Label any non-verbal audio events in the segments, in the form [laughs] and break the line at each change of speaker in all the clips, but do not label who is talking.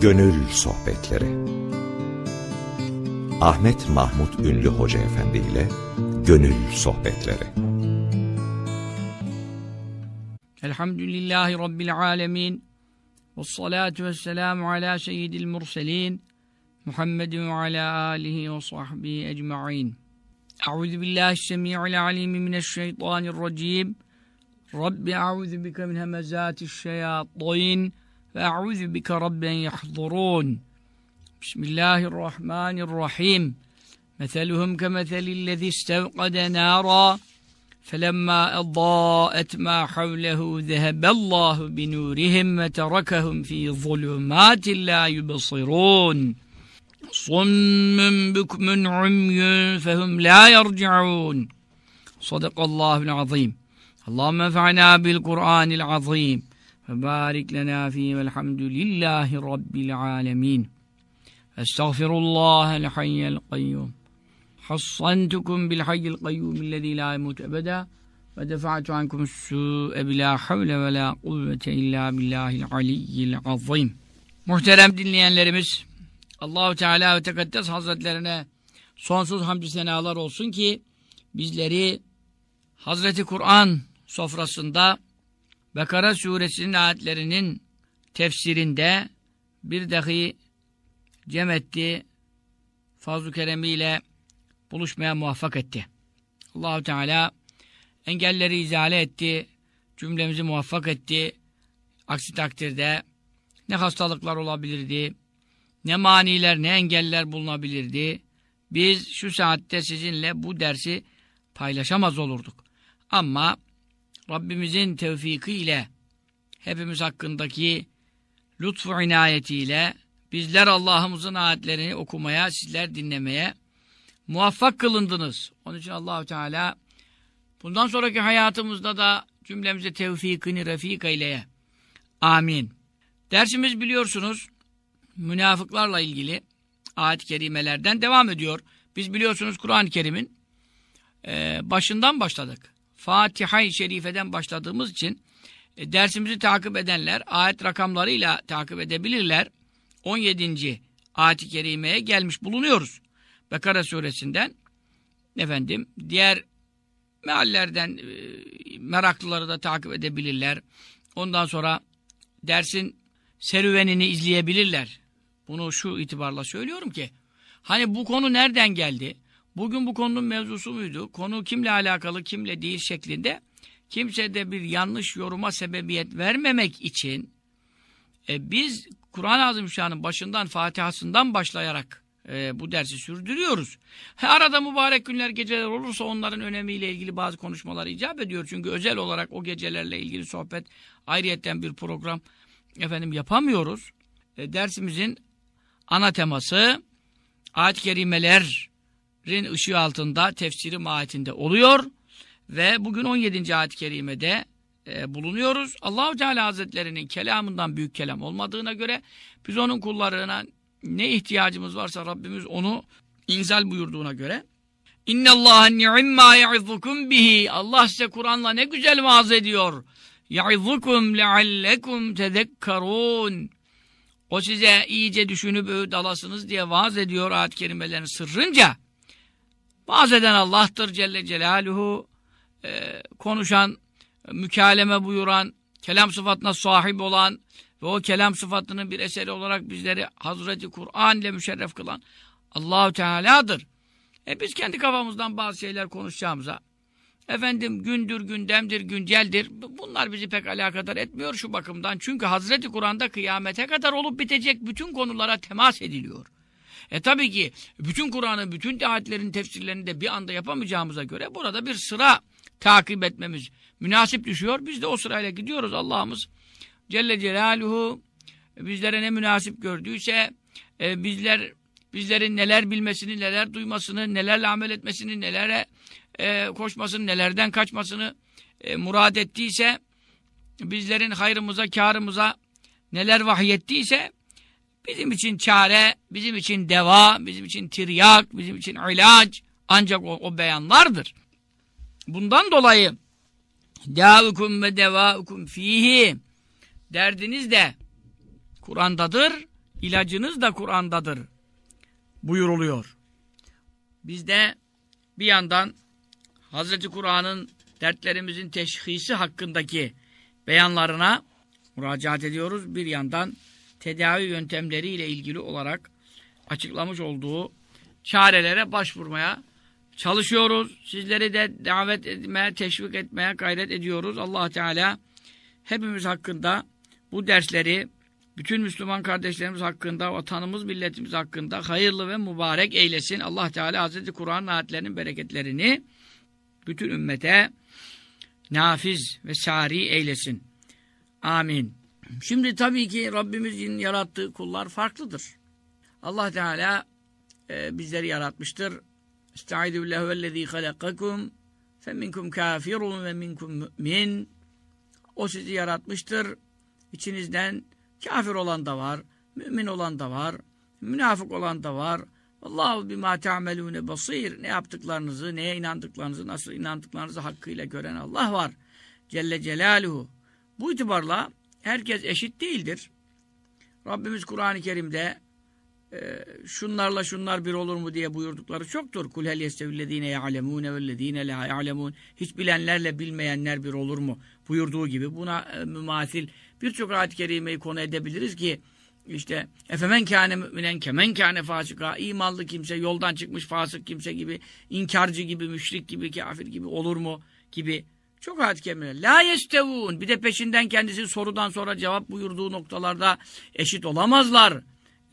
Gönül Sohbetleri. Ahmet Mahmut Ünlü Hoca Efendi ile Gönül Sohbetleri.
Elhamdülillahi Rabbil Alemin. Ve salatu ve selamu ala seyyidil murselin. Muhammedin ve ala alihi ve sahbihi ecma'in. Euzu billahi semi'il alim mineşşeytanirracim. Rabbi a'udhu bike min hemezati'ş-şeyatin ve a'udhu bike rabben yahdurun. Bismillahirrahmanirrahim. Meseluhum kemeselillezî istevqade nâra فلما أضاءت ما حوله ذهب الله بنورهم وتركهم في ظلمات لا يبصرون صم بكم عمي فهم لا يرجعون صدق الله العظيم اللهم انفعنا بالقرآن العظيم ve barik lena fi velhamdülillahi rabbil alemin. Estağfirullahel hayyel kayyum. Hassantukum bil hayyel kayyum illezî la imut ebeda ve defa'tu ankum su'e bila havle ve la kuvvete illa billahil aliyyil azim. Muhterem dinleyenlerimiz Allahu Teala ve Tekaddes Hazretlerine sonsuz hamdü senalar olsun ki bizleri Hazreti Kur'an sofrasında Bekara suresinin ayetlerinin tefsirinde bir dahi cem etti. Fazl-ı keremiyle buluşmaya muvaffak etti. Allahu Teala engelleri izale etti. Cümlemizi muvaffak etti. Aksi takdirde ne hastalıklar olabilirdi, ne maniler, ne engeller bulunabilirdi. Biz şu saatte sizinle bu dersi paylaşamaz olurduk. Ama Rabbimizin tevfiki ile hepimiz hakkındaki lütfu inayetiyle bizler Allah'ımızın ayetlerini okumaya, sizler dinlemeye muvaffak kılındınız. Onun için Allahu Teala bundan sonraki hayatımızda da cümlemize tevfikini refik eyleye. Amin. Dersimiz biliyorsunuz münafıklarla ilgili ayet-i kerimelerden devam ediyor. Biz biliyorsunuz Kur'an-ı Kerim'in e, başından başladık. Fatiha-i Şerife'den başladığımız için e, dersimizi takip edenler ayet rakamlarıyla takip edebilirler. 17. ayet-i kerimeye gelmiş bulunuyoruz. Bekara suresinden efendim diğer meallerden e, meraklıları da takip edebilirler. Ondan sonra dersin serüvenini izleyebilirler. Bunu şu itibarla söylüyorum ki hani bu konu nereden geldi? Bugün bu konunun mevzusu muydu? Konu kimle alakalı, kimle değil şeklinde kimse de bir yanlış yoruma sebebiyet vermemek için e, biz Kur'an-ı Azimüşşan'ın başından, Fatiha'sından başlayarak e, bu dersi sürdürüyoruz. Arada mübarek günler, geceler olursa onların önemiyle ilgili bazı konuşmalar icap ediyor. Çünkü özel olarak o gecelerle ilgili sohbet, ayrıyetten bir program efendim yapamıyoruz. E, dersimizin ana teması ayet-i kerimeler ışığı altında tefsiri mahiyetinde oluyor ve bugün 17. ayet-i kerimede e, bulunuyoruz. Allahu Teala Hazretlerinin kelamından büyük kelam olmadığına göre biz onun kullarına ne ihtiyacımız varsa Rabbimiz onu inzal buyurduğuna göre İnne Allah ni'imma ya'izukum bihi. Allah size Kur'an'la ne güzel vaaz ediyor. Ya'izukum leallekum tezekkarun. O size iyice düşünüp öğüt alasınız diye vaaz ediyor ayet-i kerimelerin sırrınca. Eden Allah'tır Celle Celaluhu. Ee, konuşan, mükaleme buyuran, kelam sıfatına sahip olan ve o kelam sıfatının bir eseri olarak bizleri Hazreti Kur'an ile müşerref kılan Allahu Teala'dır. E biz kendi kafamızdan bazı şeyler konuşacağımıza efendim gündür, gündemdir, günceldir. Bunlar bizi pek alakadar etmiyor şu bakımdan. Çünkü Hazreti Kur'an'da kıyamete kadar olup bitecek bütün konulara temas ediliyor. E tabii ki bütün Kur'an'ın, bütün ayetlerin tefsirlerini de bir anda yapamayacağımıza göre burada bir sıra takip etmemiz münasip düşüyor. Biz de o sırayla gidiyoruz Allah'ımız. Celle Celaluhu bizlere ne münasip gördüyse e, bizler bizlerin neler bilmesini, neler duymasını, nelerle amel etmesini, nelere e, koşmasını, nelerden kaçmasını e, murad ettiyse bizlerin hayrımıza, karımıza neler vahyettiyse bizim için çare, bizim için deva, bizim için tiryak, bizim için ilaç ancak o, o beyanlardır. Bundan dolayı Dâvukum ve devâukum fihi Derdiniz de Kur'an'dadır, ilacınız da Kur'an'dadır buyuruluyor. Biz de bir yandan Hazreti Kur'an'ın dertlerimizin teşhisi hakkındaki beyanlarına müracaat ediyoruz. Bir yandan tedavi yöntemleriyle ilgili olarak açıklamış olduğu çarelere başvurmaya çalışıyoruz. Sizleri de davet etmeye, teşvik etmeye gayret ediyoruz. allah Teala hepimiz hakkında bu dersleri bütün Müslüman kardeşlerimiz hakkında, vatanımız, milletimiz hakkında hayırlı ve mübarek eylesin. Allah Teala Hazreti Kur'an ayetlerinin bereketlerini bütün ümmete nafiz ve sari eylesin. Amin. Şimdi tabii ki Rabbimizin yarattığı kullar farklıdır. Allah Teala e, bizleri yaratmıştır. Estaizu billahi vellezî halakakum feminkum kafirun ve minkum mü'min. O sizi yaratmıştır. İçinizden kafir olan da var, mümin olan da var, münafık olan da var. Allahu bima ta'melune basir. Ne yaptıklarınızı, neye inandıklarınızı, nasıl inandıklarınızı hakkıyla gören Allah var. Celle Celaluhu. Bu itibarla herkes eşit değildir. Rabbimiz Kur'an-ı Kerim'de e, şunlarla şunlar bir olur mu diye buyurdukları çoktur. Kul hel yestevillezine ya'lemune vellezine la ya'lemun. Hiç bilenlerle bilmeyenler bir olur mu? buyurduğu gibi buna e, mümasil birçok ayet-i kerimeyi konu edebiliriz ki işte efemen kâne müminen kemen kâne fasıka imanlı kimse yoldan çıkmış fasık kimse gibi inkarcı gibi müşrik gibi kafir gibi olur mu gibi çok ayet-i kerimeler. La yestevun bir de peşinden kendisi sorudan sonra cevap buyurduğu noktalarda eşit olamazlar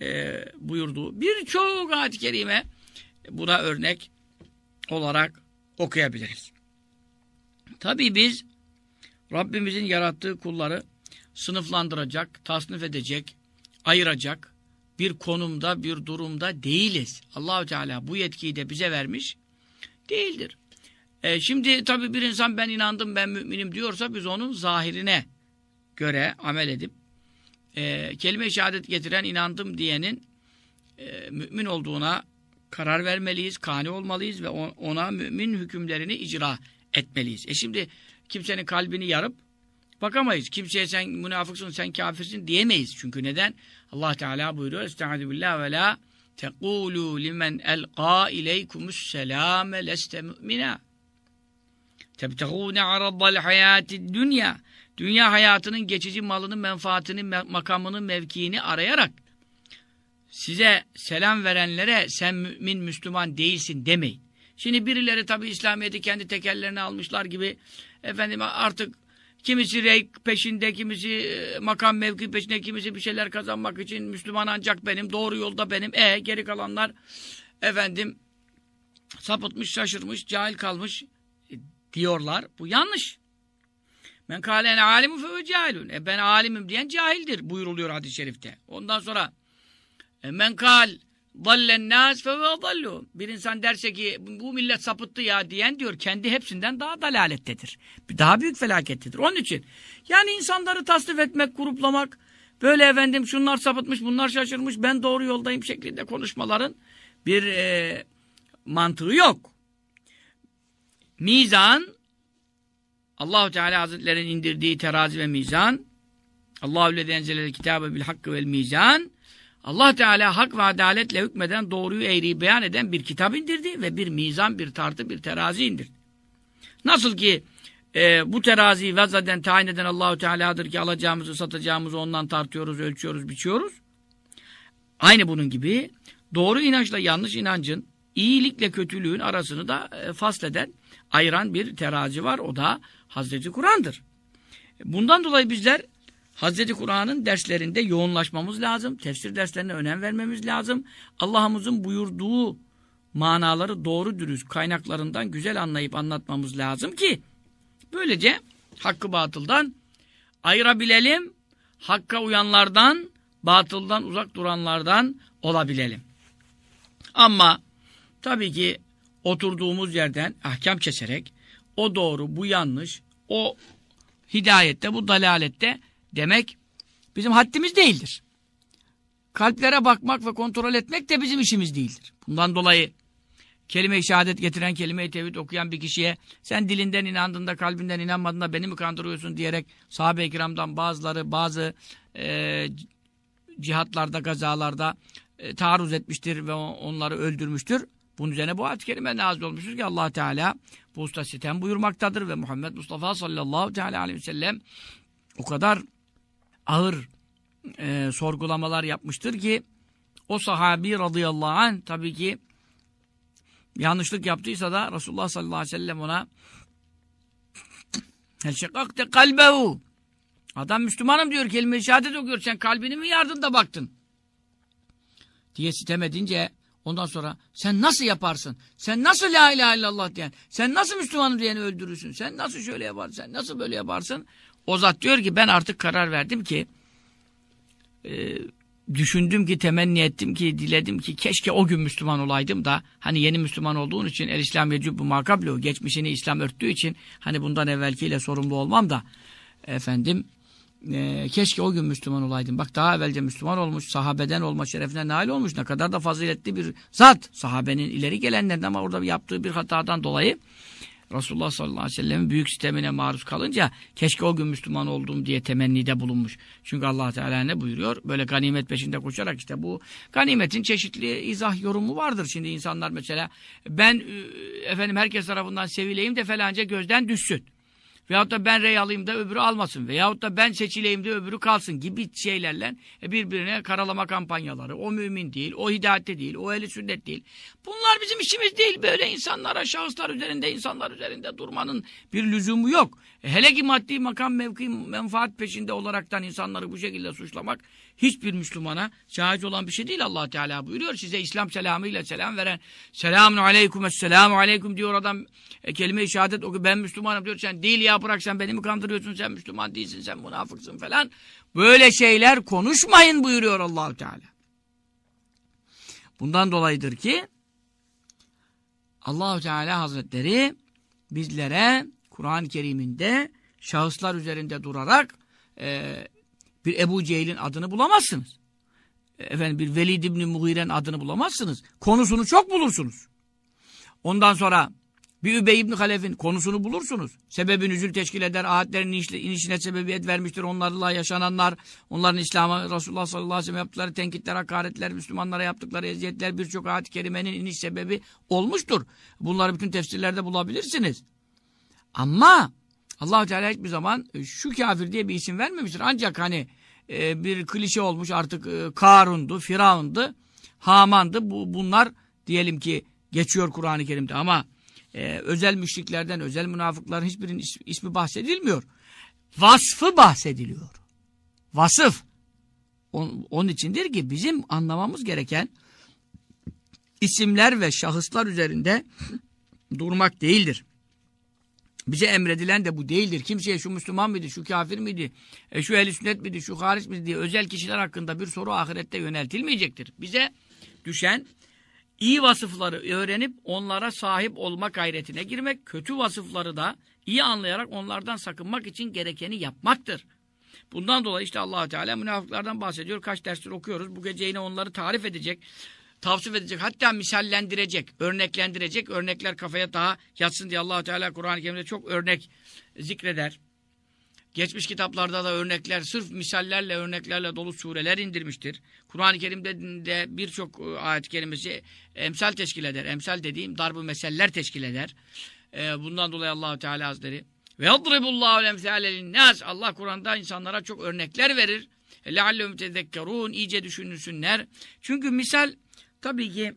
e, buyurduğu birçok ayet-i kerime buna örnek olarak okuyabiliriz. Tabii biz Rabbimizin yarattığı kulları sınıflandıracak, tasnif edecek, ayıracak bir konumda, bir durumda değiliz. Allahü Teala bu yetkiyi de bize vermiş değildir. E, şimdi tabii bir insan ben inandım, ben müminim diyorsa biz onun zahirine göre amel edip e, kelime-i şehadet getiren inandım diyenin e, mümin olduğuna karar vermeliyiz, kani olmalıyız ve ona mümin hükümlerini icra etmeliyiz. E şimdi kimsenin kalbini yarıp bakamayız. Kimseye sen münafıksın, sen kafirsin diyemeyiz. Çünkü neden? Allah Teala buyuruyor. Estaizu billah ve la tekulu limen elqa ileykumus selame leste mu'mina. Tebtegûne araddal hayâti dünya. Dünya hayatının geçici malını, menfaatini, makamını, mevkiini arayarak size selam verenlere sen mümin, Müslüman değilsin demeyin. Şimdi birileri tabi İslamiyet'i kendi tekerlerine almışlar gibi efendim artık kimisi reyk peşinde, kimisi e, makam mevki peşinde, kimisi bir şeyler kazanmak için Müslüman ancak benim, doğru yolda benim. E geri kalanlar efendim sapıtmış, şaşırmış, cahil kalmış diyorlar. Bu yanlış. Men kâlen alimu fe cahilun. E ben alimim diyen cahildir buyuruluyor hadis-i şerifte. Ondan sonra e, men kal dallen nas fe dallu. Bir insan derse ki bu millet sapıttı ya diyen diyor kendi hepsinden daha dalalettedir. Daha büyük felakettedir. Onun için yani insanları tasnif etmek, gruplamak böyle efendim şunlar sapıtmış, bunlar şaşırmış, ben doğru yoldayım şeklinde konuşmaların bir e, mantığı yok. Mizan Allahu Teala Hazretlerinin indirdiği terazi ve mizan Allahu lezî enzelel kitabe bil hakkı vel mizan Allah Teala hak ve adaletle hükmeden doğruyu eğriyi beyan eden bir kitap indirdi ve bir mizan, bir tartı, bir terazi indirdi. Nasıl ki e, bu teraziyi vezaden tayin eden Allahu Teala'dır ki alacağımızı satacağımızı ondan tartıyoruz, ölçüyoruz, biçiyoruz. Aynı bunun gibi doğru inançla yanlış inancın, iyilikle kötülüğün arasını da e, fasleden, ayıran bir terazi var. O da Hazreti Kur'an'dır. Bundan dolayı bizler Hazreti Kur'an'ın derslerinde yoğunlaşmamız lazım. Tefsir derslerine önem vermemiz lazım. Allah'ımızın buyurduğu manaları doğru dürüst kaynaklarından güzel anlayıp anlatmamız lazım ki böylece hakkı batıldan ayırabilelim. Hakka uyanlardan, batıldan uzak duranlardan olabilelim. Ama tabii ki oturduğumuz yerden ahkam keserek o doğru, bu yanlış, o hidayette, bu dalalette demek bizim haddimiz değildir. Kalplere bakmak ve kontrol etmek de bizim işimiz değildir. Bundan dolayı kelime-i şehadet getiren, kelime-i tevhid okuyan bir kişiye sen dilinden inandığında, kalbinden inanmadığında beni mi kandırıyorsun diyerek sahabe-i kiramdan bazıları, bazı e, cihatlarda, gazalarda e, taarruz etmiştir ve onları öldürmüştür. Bunun üzerine bu ayet-i kerime nazil olmuştur ki allah Teala bu usta sitem buyurmaktadır ve Muhammed Mustafa sallallahu teala aleyhi ve sellem o kadar ağır e, sorgulamalar yapmıştır ki o sahabi radıyallahu anh tabii ki yanlışlık yaptıysa da Resulullah sallallahu aleyhi ve sellem ona Hel şekakte kalbehu Adam Müslümanım diyor kelime-i şehadet okuyor. Sen kalbini mi yardın da baktın? Diye sitem edince ondan sonra sen nasıl yaparsın? Sen nasıl la ilahe illallah diyen? Sen nasıl Müslümanım diyeni öldürürsün? Sen nasıl şöyle yaparsın? Sen nasıl böyle yaparsın? O zat diyor ki ben artık karar verdim ki e, düşündüm ki temenni ettim ki diledim ki keşke o gün Müslüman olaydım da hani yeni Müslüman olduğun için el İslam yecubbu makablu geçmişini İslam örttüğü için hani bundan evvelkiyle sorumlu olmam da efendim e, keşke o gün Müslüman olaydım. Bak daha evvelce Müslüman olmuş, sahabeden olma şerefine nail olmuş. Ne kadar da faziletli bir zat. Sahabenin ileri gelenlerden ama orada yaptığı bir hatadan dolayı Resulullah sallallahu aleyhi ve sellem'in büyük sistemine maruz kalınca keşke o gün Müslüman olduğum diye temennide bulunmuş. Çünkü allah Teala ne buyuruyor? Böyle ganimet peşinde koşarak işte bu ganimetin çeşitli izah yorumu vardır. Şimdi insanlar mesela ben efendim herkes tarafından sevileyim de falanca gözden düşsün. Veyahut da ben rey alayım da öbürü almasın. Veyahut da ben seçileyim de öbürü kalsın gibi şeylerle e, birbirine karalama kampanyaları. O mümin değil, o hidayette değil, o eli sünnet değil. Bunlar bizim işimiz değil. Böyle insanlara, şahıslar üzerinde, insanlar üzerinde durmanın bir lüzumu yok. E, hele ki maddi makam, mevki, menfaat peşinde olaraktan insanları bu şekilde suçlamak hiçbir Müslümana caiz olan bir şey değil. allah Teala buyuruyor. Size İslam selamıyla selam veren selamun aleyküm, esselamu aleyküm diyor adam. E, kelime-i şehadet oku ben Müslümanım diyor. Sen değil ya bırak sen beni mi kandırıyorsun sen Müslüman değilsin sen münafıksın falan. Böyle şeyler konuşmayın buyuruyor allah Teala. Bundan dolayıdır ki Allahu Teala Hazretleri bizlere Kur'an-ı Kerim'inde şahıslar üzerinde durarak e, bir Ebu Cehil'in adını bulamazsınız. Efendim bir Velid İbni Muhire'nin adını bulamazsınız. Konusunu çok bulursunuz. Ondan sonra bir Übey İbni Halef'in konusunu bulursunuz. Sebebi nüzül teşkil eder, ayetlerin inişine sebebiyet vermiştir. Onlarla yaşananlar, onların İslam'a Resulullah sallallahu aleyhi ve sellem yaptıkları tenkitler, hakaretler, Müslümanlara yaptıkları eziyetler birçok ayet-i kerimenin iniş sebebi olmuştur. Bunları bütün tefsirlerde bulabilirsiniz. Ama allah Teala hiçbir zaman şu kafir diye bir isim vermemiştir. Ancak hani e, bir klişe olmuş artık e, Karun'du, Firavun'du, Haman'dı. Bu, bunlar diyelim ki geçiyor Kur'an-ı Kerim'de ama e, özel müşriklerden, özel münafıkların hiçbirinin ismi, ismi bahsedilmiyor. Vasfı bahsediliyor. Vasıf. On, onun içindir ki bizim anlamamız gereken isimler ve şahıslar üzerinde durmak değildir. Bize emredilen de bu değildir. Kimseye şu Müslüman mıydı, şu kafir miydi, e, şu ehl sünnet miydi, şu hariç miydi diye özel kişiler hakkında bir soru ahirette yöneltilmeyecektir. Bize düşen iyi vasıfları öğrenip onlara sahip olma gayretine girmek, kötü vasıfları da iyi anlayarak onlardan sakınmak için gerekeni yapmaktır. Bundan dolayı işte allah Teala münafıklardan bahsediyor. Kaç dersler okuyoruz. Bu gece yine onları tarif edecek, tavsif edecek, hatta misallendirecek, örneklendirecek. Örnekler kafaya daha yatsın diye allah Teala Kur'an-ı Kerim'de çok örnek zikreder. Geçmiş kitaplarda da örnekler, sırf misallerle, örneklerle dolu sureler indirmiştir. Kur'an-ı Kerim'de de birçok e, ayet-i kerimesi emsal teşkil eder. Emsal dediğim darbu meseller teşkil eder. E, bundan dolayı allah Teala Hazretleri ve yadribullahu lemsâle nas Allah Kur'an'da insanlara çok örnekler verir. Leallehum tezekkerûn iyice düşünürsünler. Çünkü misal tabii ki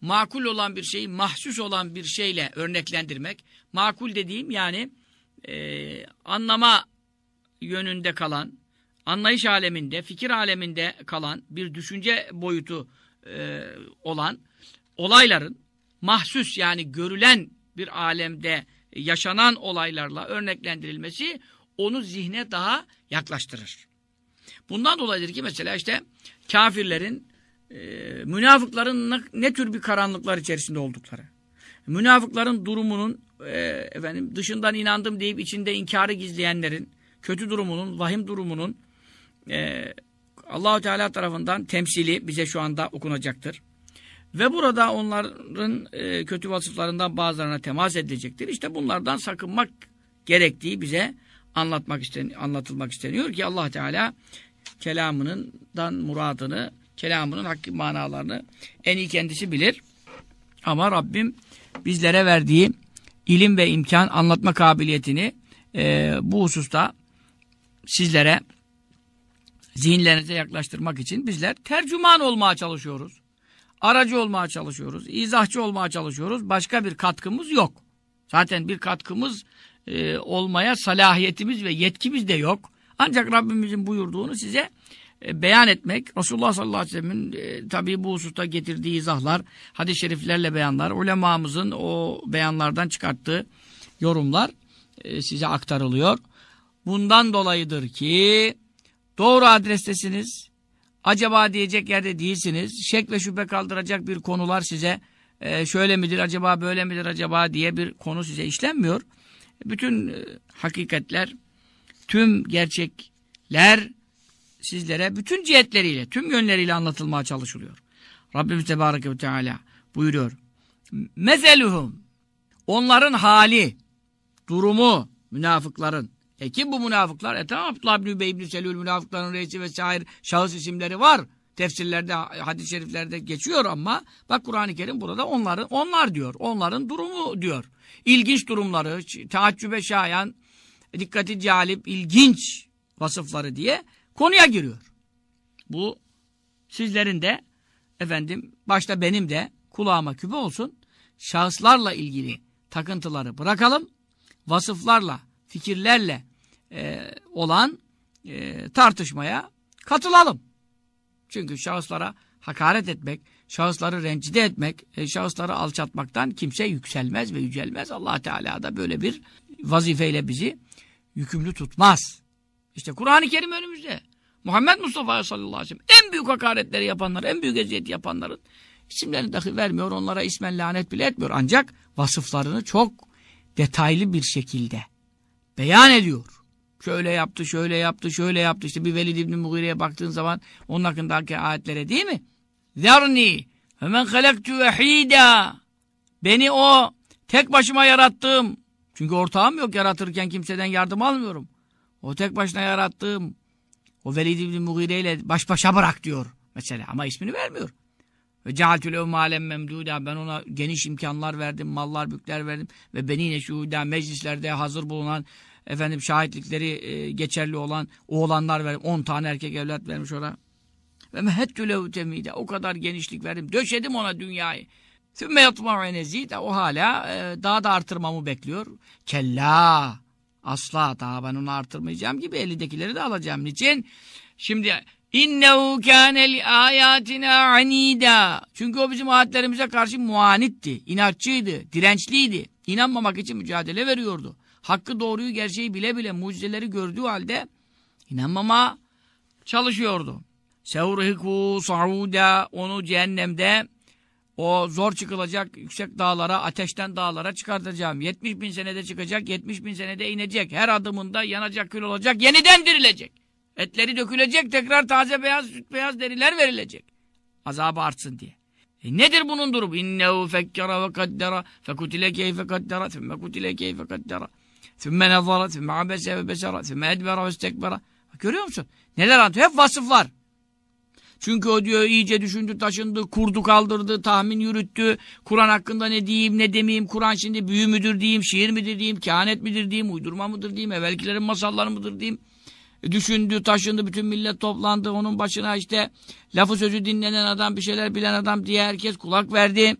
makul olan bir şeyi mahsus olan bir şeyle örneklendirmek. Makul dediğim yani e, anlama yönünde kalan, anlayış aleminde, fikir aleminde kalan bir düşünce boyutu e, olan olayların mahsus yani görülen bir alemde yaşanan olaylarla örneklendirilmesi onu zihne daha yaklaştırır. Bundan dolayıdır ki mesela işte kafirlerin, e, münafıkların ne, ne tür bir karanlıklar içerisinde oldukları, münafıkların durumunun e, efendim dışından inandım deyip içinde inkarı gizleyenlerin kötü durumunun, vahim durumunun e, Allahu Teala tarafından temsili bize şu anda okunacaktır. Ve burada onların e, kötü vasıflarından bazılarına temas edilecektir. İşte bunlardan sakınmak gerektiği bize anlatmak isten anlatılmak isteniyor ki Allah Teala kelamından muradını, kelamının hakki manalarını en iyi kendisi bilir. Ama Rabbim bizlere verdiği ilim ve imkan anlatma kabiliyetini e, bu hususta sizlere zihinlerinize yaklaştırmak için bizler tercüman olmaya çalışıyoruz. Aracı olmaya çalışıyoruz. izahçı olmaya çalışıyoruz. Başka bir katkımız yok. Zaten bir katkımız e, olmaya salahiyetimiz ve yetkimiz de yok. Ancak Rabbimizin buyurduğunu size e, beyan etmek, Resulullah sallallahu aleyhi ve sellem'in e, tabi bu hususta getirdiği izahlar, hadis-i şeriflerle beyanlar, ulemamızın o beyanlardan çıkarttığı yorumlar e, size aktarılıyor. Bundan dolayıdır ki doğru adrestesiniz, acaba diyecek yerde değilsiniz, şek ve şüphe kaldıracak bir konular size e, şöyle midir acaba, böyle midir acaba diye bir konu size işlenmiyor. Bütün e, hakikatler, tüm gerçekler sizlere bütün cihetleriyle, tüm yönleriyle anlatılmaya çalışılıyor. Rabbimiz Tebareke ve Teala buyuruyor. Mezeluhum onların hali, durumu, münafıkların. E kim bu münafıklar? E tamam Abdullah bin Übey ibn Selül münafıkların reisi ve şair şahıs isimleri var. Tefsirlerde, hadis-i şeriflerde geçiyor ama bak Kur'an-ı Kerim burada onların onlar diyor. Onların durumu diyor. İlginç durumları, taaccübe şayan, dikkati calip, ilginç vasıfları diye konuya giriyor. Bu sizlerin de efendim başta benim de kulağıma küpe olsun. Şahıslarla ilgili takıntıları bırakalım. Vasıflarla, fikirlerle e, olan e, tartışmaya katılalım. Çünkü şahıslara hakaret etmek, şahısları rencide etmek, e, şahısları alçatmaktan kimse yükselmez ve yücelmez. allah Teala da böyle bir vazifeyle bizi yükümlü tutmaz. İşte Kur'an-ı Kerim önümüzde. Muhammed Mustafa sallallahu aleyhi ve sellem en büyük hakaretleri yapanlar, en büyük eziyeti yapanların isimlerini dahi vermiyor, onlara ismen lanet bile etmiyor. Ancak vasıflarını çok detaylı bir şekilde beyan ediyor. Şöyle yaptı, şöyle yaptı, şöyle yaptı. İşte bir Velid İbni Mughire'ye baktığın zaman onun hakkındaki ayetlere değil mi? Zerni ve men halaktu vehida Beni o tek başıma yarattığım çünkü ortağım yok yaratırken kimseden yardım almıyorum. O tek başına yarattığım o Velid İbni Mughire ile baş başa bırak diyor mesela ama ismini vermiyor. Ve cealtülü malem memduda ben ona geniş imkanlar verdim, mallar, bükler verdim ve beni neşuda meclislerde hazır bulunan efendim şahitlikleri e, geçerli olan oğlanlar verdim. 10 tane erkek evlat vermiş ona. Ve mehettü lehu temide. O kadar genişlik verdim. Döşedim ona dünyayı. Sümme yatma'u nezide. O hala e, daha da artırmamı bekliyor. Kella. Asla daha ben onu artırmayacağım gibi elindekileri de alacağım. Niçin? Şimdi innehu kâne li âyâtinâ anîdâ. Çünkü o bizim ayetlerimize karşı muanitti, inatçıydı, dirençliydi. İnanmamak için mücadele veriyordu. Hakkı doğruyu gerçeği bile bile mucizeleri gördüğü halde inanmama çalışıyordu. Sevrihiku sauda onu cehennemde o zor çıkılacak yüksek dağlara, ateşten dağlara çıkartacağım. 70 bin senede çıkacak, 70 bin senede inecek. Her adımında yanacak kül olacak, yeniden dirilecek. Etleri dökülecek, tekrar taze beyaz, süt beyaz deriler verilecek. Azabı artsın diye. E nedir bunun durumu? İnnehu fekkara ve kaddera fekutile keyfe kaddera thümme kutile keyfe kaddera thümme nezara thümme abese ve besara thümme edbera ve istekbera. Görüyor musun? Neler anlatıyor? Hep vasıflar. Çünkü o diyor iyice düşündü, taşındı, kurdu, kaldırdı, tahmin yürüttü. Kur'an hakkında ne diyeyim, ne demeyeyim, Kur'an şimdi büyü müdür diyeyim, şiir midir diyeyim, kehanet midir diyeyim, uydurma mıdır diyeyim, evvelkilerin masalları mıdır diyeyim. E, düşündü, taşındı, bütün millet toplandı, onun başına işte lafı sözü dinlenen adam, bir şeyler bilen adam diye herkes kulak verdi.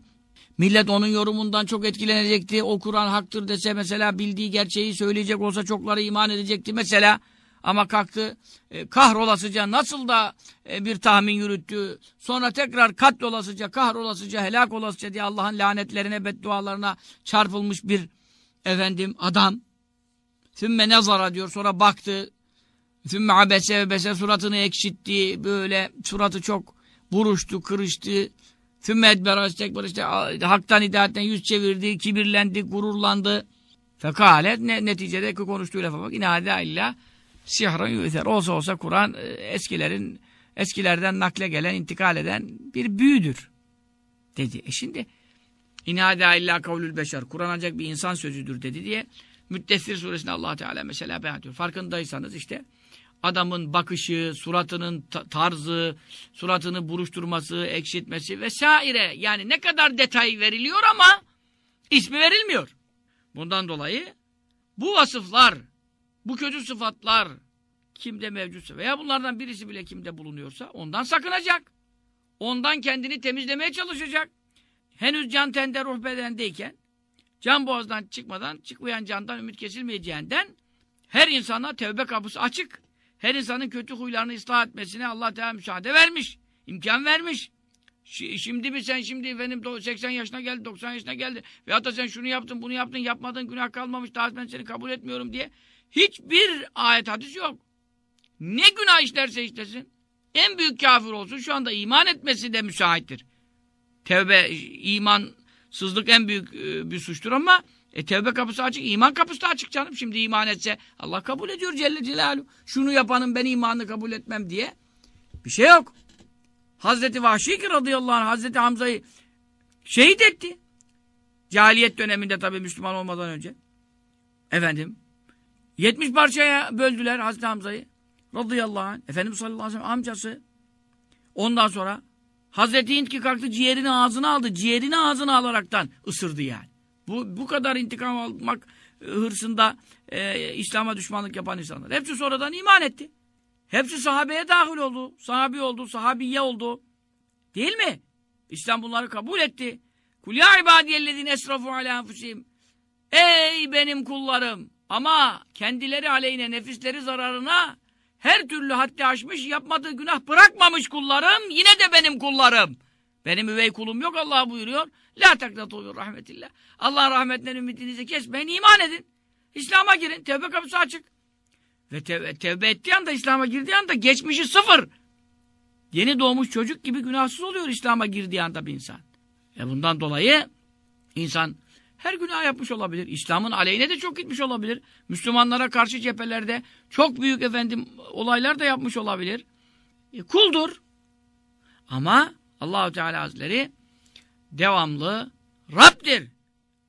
Millet onun yorumundan çok etkilenecekti. O Kur'an haktır dese mesela bildiği gerçeği söyleyecek olsa çokları iman edecekti mesela. Ama kalktı e, kahrolasıca nasıl da e, bir tahmin yürüttü. Sonra tekrar katlolasıca, kahrolasıca, helak olasıca diye Allah'ın lanetlerine, beddualarına çarpılmış bir efendim adam. Sümme nezara diyor sonra baktı. Sümme abese ve bese suratını ekşitti. Böyle suratı çok buruştu, kırıştı. Sümme edbera istekber işte haktan hidayetten yüz çevirdi, kibirlendi, gururlandı. Fekale ne, neticede konuştuğu lafa bak. İnâdâ illâ Sihran yüzer. Olsa olsa Kur'an e, eskilerin eskilerden nakle gelen, intikal eden bir büyüdür. Dedi. E şimdi İnâdâ illâ kavlül beşer. Kur'an ancak bir insan sözüdür dedi diye Müddessir suresinde allah Teala mesela beyan ediyor. Farkındaysanız işte adamın bakışı, suratının tarzı, suratını buruşturması, ekşitmesi vesaire. Yani ne kadar detay veriliyor ama ismi verilmiyor. Bundan dolayı bu vasıflar, bu kötü sıfatlar kimde mevcutsa veya bunlardan birisi bile kimde bulunuyorsa ondan sakınacak. Ondan kendini temizlemeye çalışacak. Henüz can tende ruh bedendeyken can boğazdan çıkmadan çıkmayan candan ümit kesilmeyeceğinden her insana tevbe kapısı açık. Her insanın kötü huylarını ıslah etmesine Allah Teala müsaade vermiş. imkan vermiş. Şimdi mi sen şimdi efendim 80 yaşına geldi, 90 yaşına geldi. Veyahut da sen şunu yaptın, bunu yaptın, yapmadın, günah kalmamış, daha ben seni kabul etmiyorum diye. Hiçbir ayet hadis yok. Ne günah işlerse işlesin. En büyük kafir olsun. Şu anda iman etmesi de müsaittir. Tevbe, imansızlık en büyük e, bir suçtur ama e tevbe kapısı açık, iman kapısı da açık canım. Şimdi iman etse Allah kabul ediyor Celle Celaluhu. Şunu yapanın ben imanını kabul etmem diye bir şey yok. Hazreti Vahşi radıyallahu anh Hazreti Hamza'yı şehit etti. Cahiliyet döneminde tabii Müslüman olmadan önce. Efendim 70 parçaya böldüler Hazreti Hamza'yı. Radıyallahu anh. Efendimiz sallallahu aleyhi ve sellem amcası. Ondan sonra Hazreti Hint ki kalktı ciğerini ağzına aldı. Ciğerini ağzına alaraktan ısırdı yani. Bu, bu kadar intikam almak e, hırsında e, İslam'a düşmanlık yapan insanlar. Hepsi sonradan iman etti. Hepsi sahabeye dahil oldu. Sahabi oldu, sahabiye oldu. Değil mi? İslam bunları kabul etti. Kul ya ibadiyellezine esrafu ala enfusihim. Ey benim kullarım! Ama kendileri aleyhine, nefisleri zararına her türlü haddi aşmış, yapmadığı günah bırakmamış kullarım, yine de benim kullarım. Benim üvey kulum yok Allah buyuruyor. La taknatu rahmetillah. Allah rahmetinden ümidinizi kesmeyin, iman edin. İslam'a girin, tevbe kapısı açık. Ve tevbe, tevbe ettiği anda, İslam'a girdiği anda geçmişi sıfır. Yeni doğmuş çocuk gibi günahsız oluyor İslam'a girdiği anda bir insan. E bundan dolayı insan her günah yapmış olabilir. İslam'ın aleyhine de çok gitmiş olabilir. Müslümanlara karşı cephelerde çok büyük efendim olaylar da yapmış olabilir. E, kuldur. Ama Allahu Teala Hazretleri devamlı Rab'dir.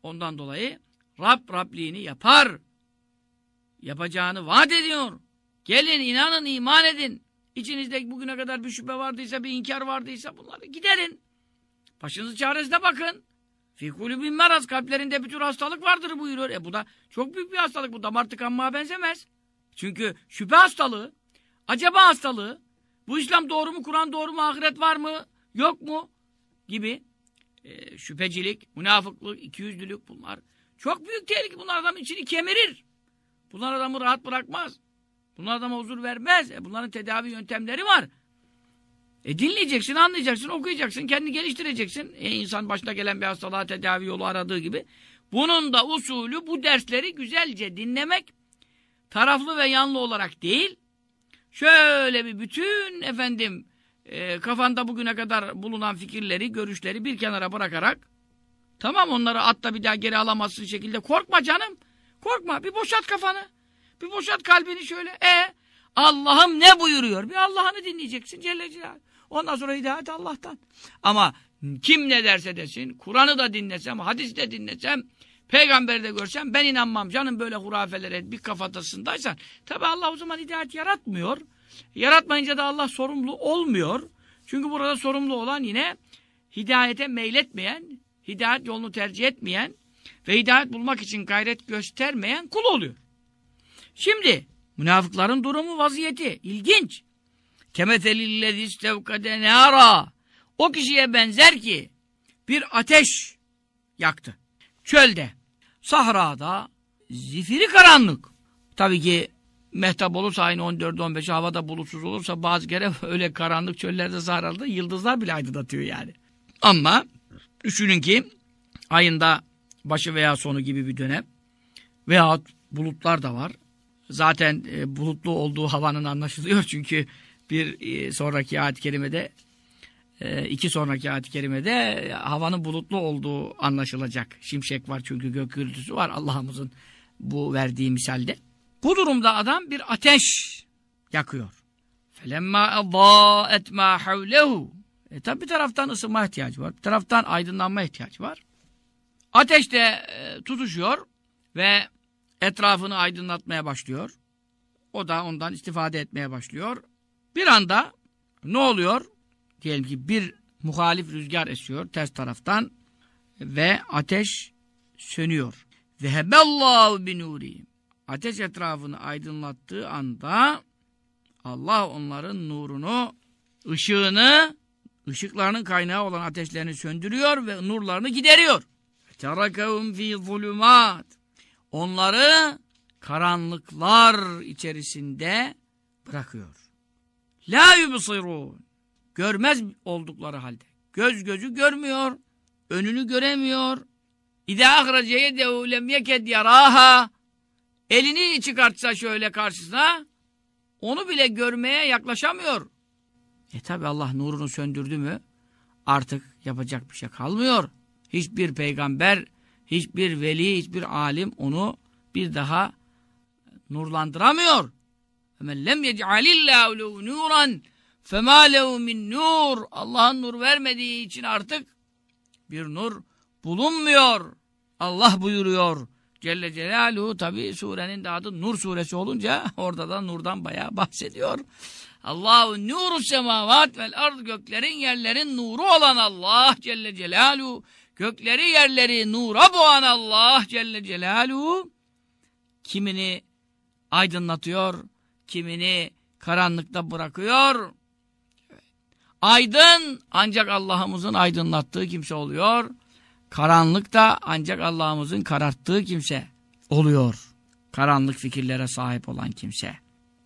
Ondan dolayı Rab Rabliğini yapar. Yapacağını vaat ediyor. Gelin inanın iman edin. İçinizde bugüne kadar bir şüphe vardıysa bir inkar vardıysa bunları giderin. Başınızı çaresine bakın. Fi kulübün meraz kalplerinde bir tür hastalık vardır buyuruyor. E bu da çok büyük bir hastalık. Bu damar tıkanmaya benzemez. Çünkü şüphe hastalığı, acaba hastalığı, bu İslam doğru mu, Kur'an doğru mu, ahiret var mı, yok mu gibi e, şüphecilik, münafıklık, ikiyüzlülük bunlar. Çok büyük tehlike. Bunlar adamın içini kemirir. Bunlar adamı rahat bırakmaz. Bunlar adama huzur vermez. E bunların tedavi yöntemleri var. E dinleyeceksin, anlayacaksın, okuyacaksın, kendini geliştireceksin. E insan başına gelen bir hastalığa tedavi yolu aradığı gibi. Bunun da usulü bu dersleri güzelce dinlemek, taraflı ve yanlı olarak değil, şöyle bir bütün efendim e, kafanda bugüne kadar bulunan fikirleri, görüşleri bir kenara bırakarak tamam onları atla bir daha geri alamazsın şekilde korkma canım. Korkma bir boşalt kafanı. Bir boşalt kalbini şöyle. E Allah'ım ne buyuruyor? Bir Allah'ını dinleyeceksin Celle Celaluhu. Ondan sonra hidayet Allah'tan. Ama kim ne derse desin, Kur'an'ı da dinlesem, hadis de dinlesem, peygamberi de görsem ben inanmam. Canım böyle hurafelere bir kafatasındaysan. Tabi Allah o zaman hidayet yaratmıyor. Yaratmayınca da Allah sorumlu olmuyor. Çünkü burada sorumlu olan yine hidayete meyletmeyen, hidayet yolunu tercih etmeyen ve hidayet bulmak için gayret göstermeyen kul oluyor. Şimdi münafıkların durumu, vaziyeti ilginç. Kemethelillezi istevkade nara. O kişiye benzer ki bir ateş yaktı. Çölde, sahrada, zifiri karanlık. Tabii ki mehtap olursa aynı 14-15 havada bulutsuz olursa bazı kere [laughs] öyle karanlık çöllerde sahralarda yıldızlar bile aydınlatıyor yani. Ama düşünün ki ayında başı veya sonu gibi bir dönem veyahut bulutlar da var. Zaten e, bulutlu olduğu havanın anlaşılıyor [laughs] çünkü bir e, sonraki ayet-i kerimede e, iki sonraki ayet-i kerimede havanın bulutlu olduğu anlaşılacak. Şimşek var çünkü gök gürültüsü var Allah'ımızın bu verdiği misalde. Bu durumda adam bir ateş yakıyor. فَلَمَّا اَضَاءَتْ مَا حَوْلَهُ e tabi bir taraftan ısınma ihtiyacı var. Bir taraftan aydınlanma ihtiyacı var. Ateş de e, tutuşuyor ve etrafını aydınlatmaya başlıyor. O da ondan istifade etmeye başlıyor. Bir anda ne oluyor? Diyelim ki bir muhalif rüzgar esiyor ters taraftan ve ateş sönüyor. Ve hebellahu binurihim. Ateş etrafını aydınlattığı anda Allah onların nurunu, ışığını, ışıklarının kaynağı olan ateşlerini söndürüyor ve nurlarını gideriyor. Terakehum fi zulumat. Onları karanlıklar içerisinde bırakıyor. La yubsirun. Görmez oldukları halde. Göz gözü görmüyor. Önünü göremiyor. İza ahrace yedehu lem yeked yaraha. Elini çıkartsa şöyle karşısına onu bile görmeye yaklaşamıyor. E tabi Allah nurunu söndürdü mü artık yapacak bir şey kalmıyor. Hiçbir peygamber, hiçbir veli, hiçbir alim onu bir daha nurlandıramıyor. Men lem yec'alillahu lehu nuran fema lehu min nur. Allah'ın nur vermediği için artık bir nur bulunmuyor. Allah buyuruyor. Celle Celaluhu tabi surenin de adı Nur suresi olunca [laughs] orada da nurdan bayağı bahsediyor. Allahu nuru semavat vel ard göklerin yerlerin nuru olan Allah Celle Celaluhu gökleri yerleri nura boğan Allah Celle Celaluhu kimini aydınlatıyor, kimini karanlıkta bırakıyor. Aydın ancak Allah'ımızın aydınlattığı kimse oluyor. Karanlık da ancak Allah'ımızın kararttığı kimse oluyor. Karanlık fikirlere sahip olan kimse.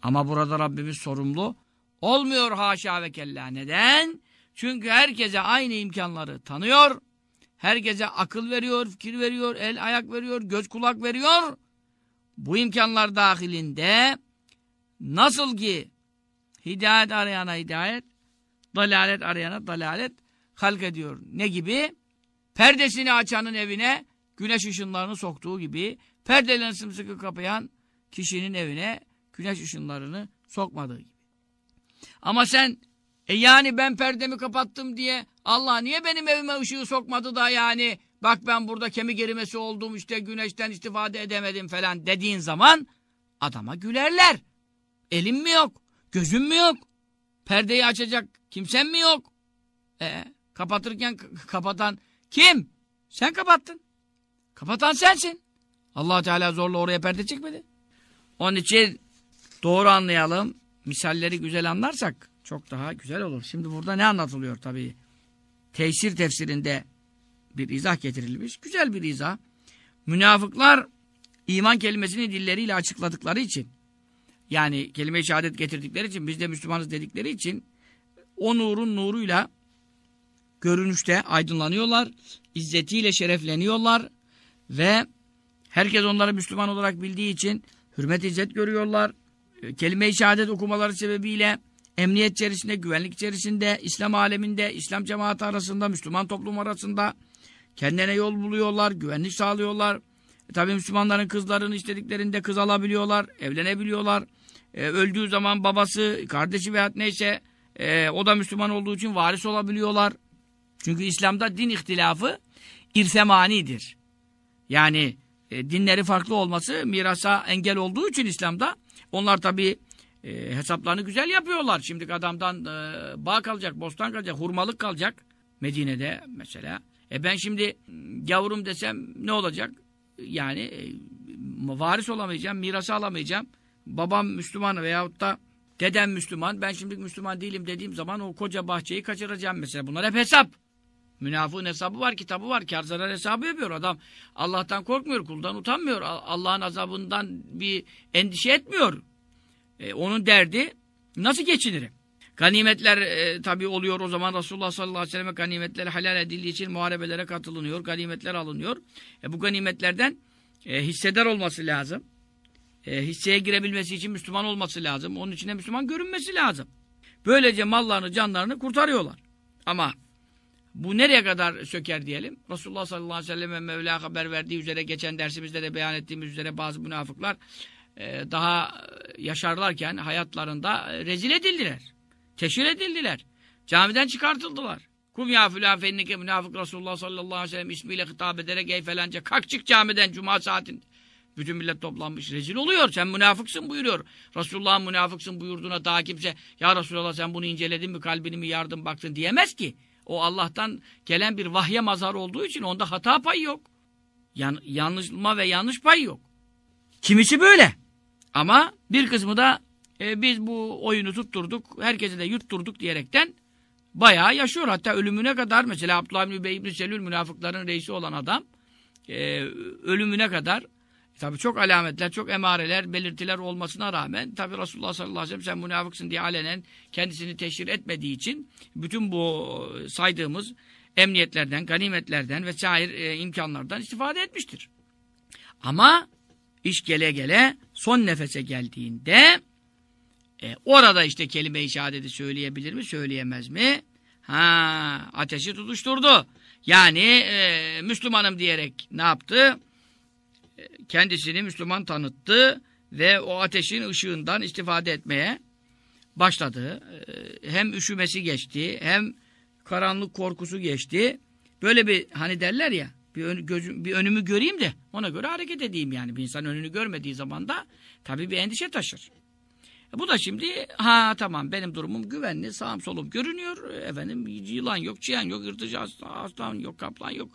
Ama burada Rabbimiz sorumlu olmuyor haşa ve kella. Neden? Çünkü herkese aynı imkanları tanıyor. Herkese akıl veriyor, fikir veriyor, el ayak veriyor, göz kulak veriyor. Bu imkanlar dahilinde nasıl ki hidayet arayana hidayet, dalalet arayana dalalet halk ediyor. Ne gibi? Perdesini açanın evine güneş ışınlarını soktuğu gibi perdelerini sımsıkı kapayan kişinin evine güneş ışınlarını sokmadığı gibi. Ama sen e yani ben perdemi kapattım diye Allah niye benim evime ışığı sokmadı da yani bak ben burada kemik erimesi oldum işte güneşten istifade edemedim falan dediğin zaman adama gülerler. Elim mi yok? Gözüm mü yok? Perdeyi açacak kimsen mi yok? E, kapatırken kapatan kim? Sen kapattın. Kapatan sensin. allah Teala zorla oraya perde çekmedi. Onun için doğru anlayalım. Misalleri güzel anlarsak çok daha güzel olur. Şimdi burada ne anlatılıyor tabii? Teysir tefsirinde bir izah getirilmiş. Güzel bir izah. Münafıklar iman kelimesini dilleriyle açıkladıkları için yani kelime-i şehadet getirdikleri için biz de Müslümanız dedikleri için o nurun nuruyla görünüşte aydınlanıyorlar. İzzetiyle şerefleniyorlar ve herkes onları Müslüman olarak bildiği için hürmet izzet görüyorlar. Kelime-i şehadet okumaları sebebiyle emniyet içerisinde, güvenlik içerisinde, İslam aleminde, İslam cemaati arasında, Müslüman toplum arasında kendine yol buluyorlar, güvenlik sağlıyorlar. E, tabii Müslümanların kızlarını istediklerinde kız alabiliyorlar, evlenebiliyorlar. E, öldüğü zaman babası, kardeşi veya neyse e, o da Müslüman olduğu için varis olabiliyorlar. Çünkü İslam'da din ihtilafı irsemanidir. Yani e, dinleri farklı olması mirasa engel olduğu için İslam'da onlar tabii e, hesaplarını güzel yapıyorlar. Şimdi adamdan e, bağ kalacak, bostan kalacak, hurmalık kalacak Medine'de mesela. E ben şimdi yavrum desem ne olacak? Yani e, varis olamayacağım, mirası alamayacağım. Babam Müslüman veyahut da dedem Müslüman. Ben şimdi Müslüman değilim dediğim zaman o koca bahçeyi kaçıracağım mesela. Bunlar hep hesap. Münafığın hesabı var, kitabı var. Kar zarar hesabı yapıyor adam. Allah'tan korkmuyor, kuldan utanmıyor. Allah'ın azabından bir endişe etmiyor. E, onun derdi nasıl geçinirim? Ganimetler e, tabi oluyor o zaman Resulullah sallallahu aleyhi ve selleme ganimetler helal edildiği için muharebelere katılınıyor. Ganimetler alınıyor. E, bu ganimetlerden e, hissedar olması lazım. E, hisseye girebilmesi için Müslüman olması lazım. Onun içine Müslüman görünmesi lazım. Böylece mallarını, canlarını kurtarıyorlar. Ama bu nereye kadar söker diyelim? Resulullah sallallahu aleyhi ve selleme Mevla haber verdiği üzere geçen dersimizde de beyan ettiğimiz üzere bazı münafıklar e, daha yaşarlarken hayatlarında rezil edildiler. Teşhir edildiler. Camiden çıkartıldılar. Kum ya filan fennike münafık Resulullah sallallahu aleyhi ve sellem ismiyle hitap ederek ey falanca kalk çık camiden cuma saatinde. Bütün millet toplanmış rezil oluyor. Sen münafıksın buyuruyor. Resulullah'ın münafıksın buyurduğuna daha kimse ya Resulallah sen bunu inceledin mi kalbini mi yardım baktın diyemez ki. O Allah'tan gelen bir vahye mazhar olduğu için onda hata payı yok. Yan, yanlışma ve yanlış pay yok. Kimisi böyle. Ama bir kısmı da e, biz bu oyunu tutturduk, herkese de yutturduk diyerekten bayağı yaşıyor. Hatta ölümüne kadar mesela Abdullah bin Übey ibn Selül münafıkların reisi olan adam e, ölümüne kadar tabi çok alametler, çok emareler, belirtiler olmasına rağmen tabi Resulullah sallallahu aleyhi ve sellem sen münafıksın diye alenen kendisini teşhir etmediği için bütün bu saydığımız emniyetlerden, ganimetlerden vesaire e, imkanlardan istifade etmiştir. Ama iş gele gele son nefese geldiğinde e, orada işte kelime-i şehadeti söyleyebilir mi, söyleyemez mi? Ha, ateşi tutuşturdu. Yani e, Müslümanım diyerek ne yaptı? Kendisini Müslüman tanıttı ve o ateşin ışığından istifade etmeye başladı. E, hem üşümesi geçti, hem karanlık korkusu geçti. Böyle bir hani derler ya, bir, ön, gözüm, bir önümü göreyim de ona göre hareket edeyim yani. Bir insan önünü görmediği zaman da tabii bir endişe taşır. E bu da şimdi ha tamam benim durumum güvenli sağım solum görünüyor. Efendim yılan yok, çiyan yok, yırtıcı aslan yok, kaplan yok.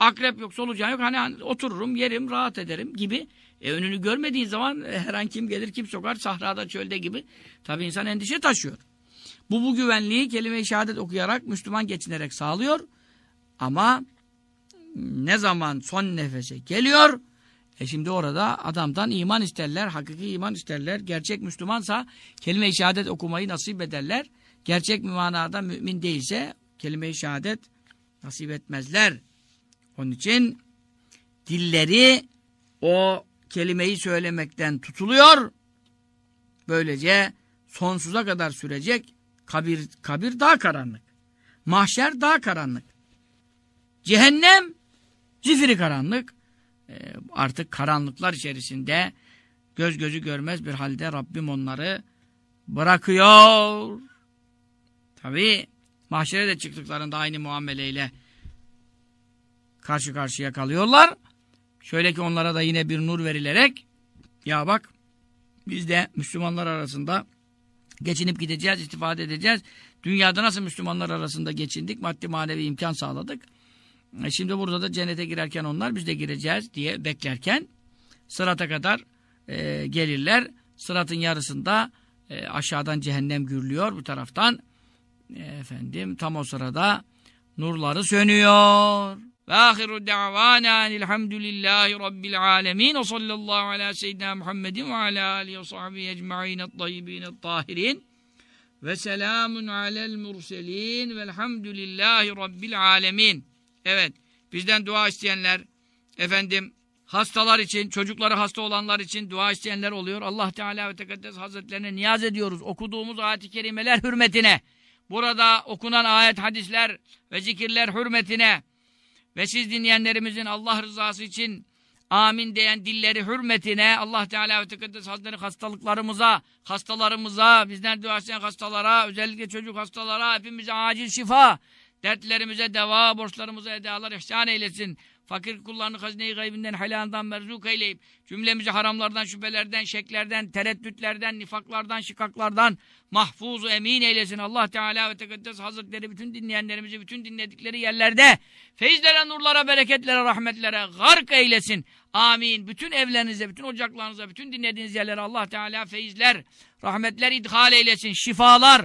Akrep yok, solucan yok. Hani, otururum, yerim, rahat ederim gibi. E önünü görmediğin zaman e, her an kim gelir, kim sokar, sahrada, çölde gibi. Tabii insan endişe taşıyor. Bu bu güvenliği kelime-i şehadet okuyarak, Müslüman geçinerek sağlıyor. Ama ne zaman son nefese geliyor, e şimdi orada adamdan iman isterler, hakiki iman isterler. Gerçek Müslümansa kelime-i şehadet okumayı nasip ederler. Gerçek manada mümin değilse kelime-i şehadet nasip etmezler. Onun için dilleri o kelimeyi söylemekten tutuluyor. Böylece sonsuza kadar sürecek kabir, kabir daha karanlık. Mahşer daha karanlık. Cehennem zifiri karanlık. Ee, artık karanlıklar içerisinde göz gözü görmez bir halde Rabbim onları bırakıyor. Tabi mahşere de çıktıklarında aynı muameleyle karşı karşıya kalıyorlar. Şöyle ki onlara da yine bir nur verilerek ya bak biz de Müslümanlar arasında geçinip gideceğiz, istifade edeceğiz. Dünyada nasıl Müslümanlar arasında geçindik, maddi manevi imkan sağladık. E şimdi burada da cennete girerken onlar biz de gireceğiz diye beklerken sırata kadar e, gelirler. Sıratın yarısında e, aşağıdan cehennem gürlüyor bu taraftan. E, efendim tam o sırada nurları sönüyor. Ve ahiru da'vana elhamdülillahi rabbil alemin ve sallallahu ala seyyidina Muhammedin ve ala alihi ve sahbihi ecma'in et-tayyibin ve selamun alel murselin velhamdülillahi rabbil alemin. Evet, bizden dua isteyenler, efendim hastalar için, çocukları hasta olanlar için dua isteyenler oluyor. Allah Teala ve Tekaddes Hazretlerine niyaz ediyoruz. Okuduğumuz ayet-i kerimeler hürmetine, burada okunan ayet, hadisler ve zikirler hürmetine ve siz dinleyenlerimizin Allah rızası için amin diyen dilleri hürmetine Allah Teala ve Tekaddes Hazretleri hastalıklarımıza, hastalarımıza, bizden dua isteyen hastalara, özellikle çocuk hastalara, hepimize acil şifa, Dertlerimize deva, borçlarımıza edalar ihsan eylesin. Fakir kullarını hazine-i gaybinden, helalından merzuk eyleyip, cümlemizi haramlardan, şüphelerden, şeklerden, tereddütlerden, nifaklardan, şikaklardan mahfuzu emin eylesin. Allah Teala ve Tekaddes Hazretleri bütün dinleyenlerimizi, bütün dinledikleri yerlerde feyizlere, nurlara, bereketlere, rahmetlere gark eylesin. Amin. Bütün evlerinize, bütün ocaklarınıza, bütün dinlediğiniz yerlere Allah Teala feyizler, rahmetler idhal eylesin. Şifalar,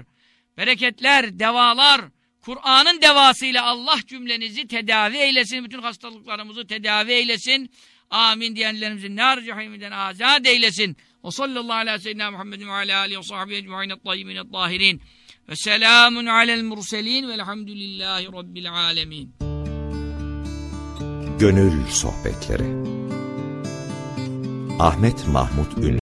bereketler, devalar, Kur'an'ın devasıyla Allah cümlenizi tedavi eylesin. Bütün hastalıklarımızı tedavi eylesin. Amin diyenlerimizin nar cehiminden azat eylesin. Ve sallallahu ala seyyidina Muhammedin ve ala alihi ve sahbihi ecma'in et-tayyibin et-tahirin. Ve selamun alel murselin velhamdülillahi rabbil alemin.
Gönül Sohbetleri Ahmet Mahmut Ünlü